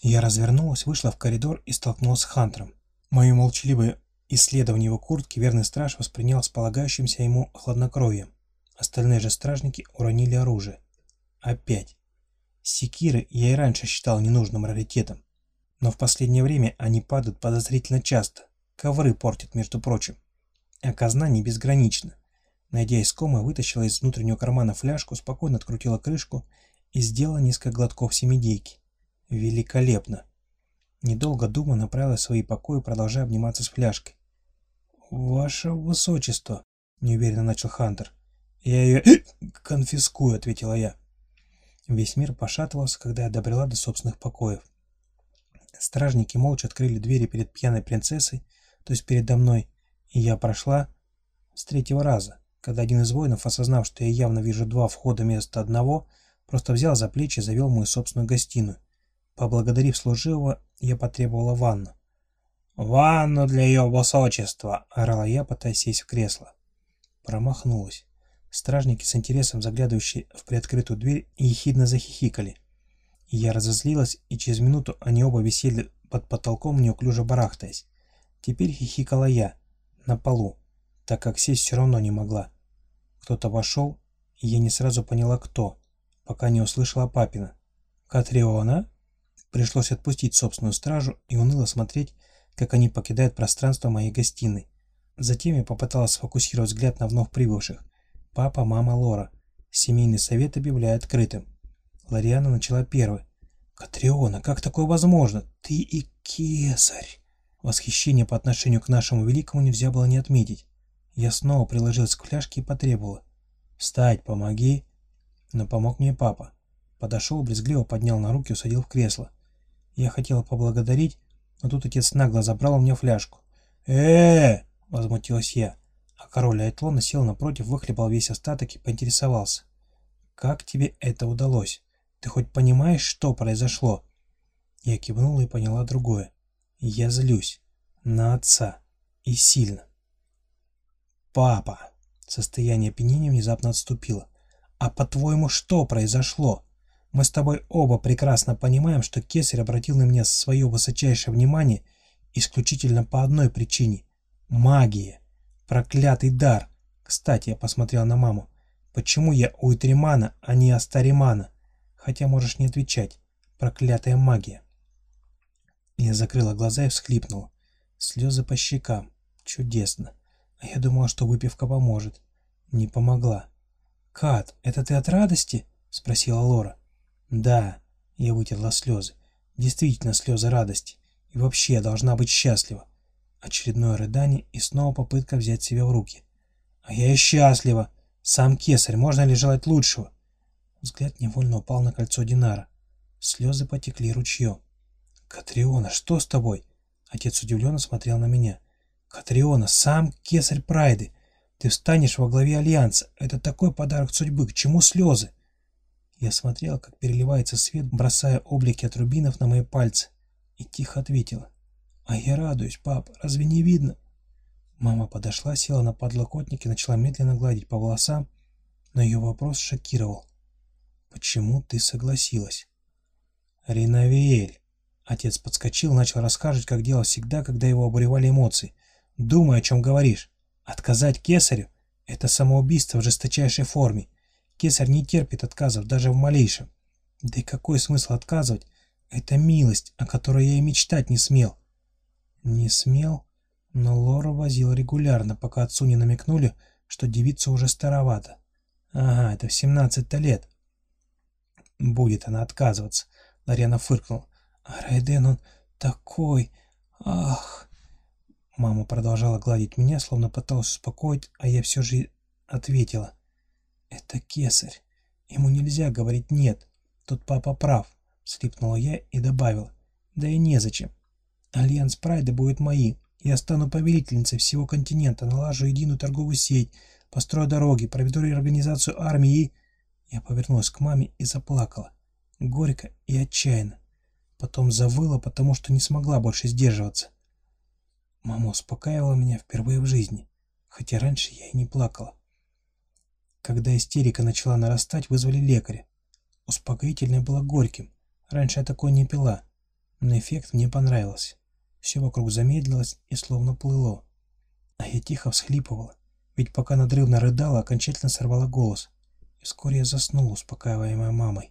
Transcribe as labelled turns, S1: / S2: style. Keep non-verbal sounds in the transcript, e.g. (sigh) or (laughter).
S1: Я развернулась, вышла в коридор и столкнулась с Хантером. Мое молчаливое исследование его куртки верный страж воспринял с полагающимся ему хладнокровием. Остальные же стражники уронили оружие. Опять. Секиры я и раньше считал ненужным раритетом. Но в последнее время они падают подозрительно часто. Ковры портят, между прочим. А казна не безгранична. Найдя искомое, вытащила из внутреннего кармана фляжку, спокойно открутила крышку и сделала несколько глотков семидейки. Великолепно. Недолго думая, направила в свои покои, продолжая обниматься с фляжкой. «Ваше высочество», — неуверенно начал Хантер. «Я ее (clears throat) конфискую», — ответила я. Весь мир пошатывался, когда я добрела до собственных покоев. Стражники молча открыли двери перед пьяной принцессой, то есть передо мной, и я прошла с третьего раза, когда один из воинов, осознав, что я явно вижу два входа вместо одного, просто взял за плечи и завел мою собственную гостиную. Поблагодарив служивого, я потребовала ванну. «Ванну для ее высочества!» — орала я, пытаясь сесть в кресло. Промахнулась. Стражники с интересом, заглядывающие в приоткрытую дверь, ехидно захихикали. Я разозлилась, и через минуту они оба висели под потолком, неуклюже барахтаясь. Теперь хихикала я, на полу, так как сесть все равно не могла. Кто-то вошел, и я не сразу поняла, кто, пока не услышала папина. «Катриона?» Пришлось отпустить собственную стражу и уныло смотреть, как они покидают пространство моей гостиной. Затем я попыталась сфокусировать взгляд на вновь прибывших. Папа, мама, Лора. Семейный совет объявляю открытым. Лариана начала первой. «Катриона, как такое возможно? Ты и кесарь!» Восхищение по отношению к нашему великому нельзя было не отметить. Я снова приложилась к фляжке и потребовала. «Встать, помоги!» Но помог мне папа. Подошел, брезгливо поднял на руки и усадил в кресло. Я хотела поблагодарить, но тут отец нагло забрал у меня фляжку. э возмутилась я, а король Айтлона сел напротив, выхлебал весь остаток и поинтересовался. «Как тебе это удалось? Ты хоть понимаешь, что произошло?» Я кивнула и поняла другое. Я злюсь. На отца. И сильно. «Папа!» Состояние опьянения внезапно отступило. «А по-твоему, что произошло?» Мы с тобой оба прекрасно понимаем, что Кесарь обратил на меня свое высочайшее внимание исключительно по одной причине – магия. Проклятый дар. Кстати, я посмотрел на маму. Почему я у Итримана, а не Астаримана? Хотя можешь не отвечать. Проклятая магия. Я закрыла глаза и всхлипнула. Слезы по щекам. Чудесно. А я думала, что выпивка поможет. Не помогла. «Кат, это ты от радости?» — спросила Лора. Да, я вытерла слезы. Действительно слезы радости. И вообще я должна быть счастлива. Очередное рыдание и снова попытка взять себя в руки. А я и счастлива. Сам кесарь, можно ли желать лучшего? Взгляд невольно упал на кольцо Динара. Слезы потекли ручьем. «Катриона, что с тобой?» Отец удивленно смотрел на меня. «Катриона, сам кесарь Прайды. Ты встанешь во главе Альянса. Это такой подарок судьбы. К чему слезы?» Я смотрел, как переливается свет, бросая облики от рубинов на мои пальцы, и тихо ответила. «А я радуюсь, пап, разве не видно?» Мама подошла, села на подлокотник и начала медленно гладить по волосам, но ее вопрос шокировал. «Почему ты согласилась?» «Ринавиэль!» Отец подскочил, начал рассказывать, как делал всегда, когда его обуревали эмоции. «Думай, о чем говоришь. Отказать кесарю — это самоубийство в жесточайшей форме. Кесарь не терпит отказов даже в малейшем. Да и какой смысл отказывать? Это милость, о которой я и мечтать не смел. Не смел? Но Лора возила регулярно, пока отцу не намекнули, что девица уже старовата. Ага, это в 17 лет. Будет она отказываться. Ларена фыркнул. А Райден он такой... Ах... Мама продолжала гладить меня, словно пыталась успокоить, а я все же ответила. «Это кесарь. Ему нельзя говорить «нет». Тут папа прав», — слипнула я и добавила. «Да и незачем. Альянс Прайда будет моим. Я стану повелительницей всего континента, налажу единую торговую сеть, построю дороги, проведу реорганизацию армии и...» Я повернулась к маме и заплакала. Горько и отчаянно. Потом завыла, потому что не смогла больше сдерживаться. Мама успокаивала меня впервые в жизни, хотя раньше я и не плакала. Когда истерика начала нарастать, вызвали лекаря. Успокоительное было горьким. Раньше я такое не пила. но эффект мне понравился. Все вокруг замедлилось и словно плыло. А я тихо всхлипывала, ведь пока надрывно рыдала, окончательно сорвала голос. И вскоре я заснул, успокаиваемая мамой.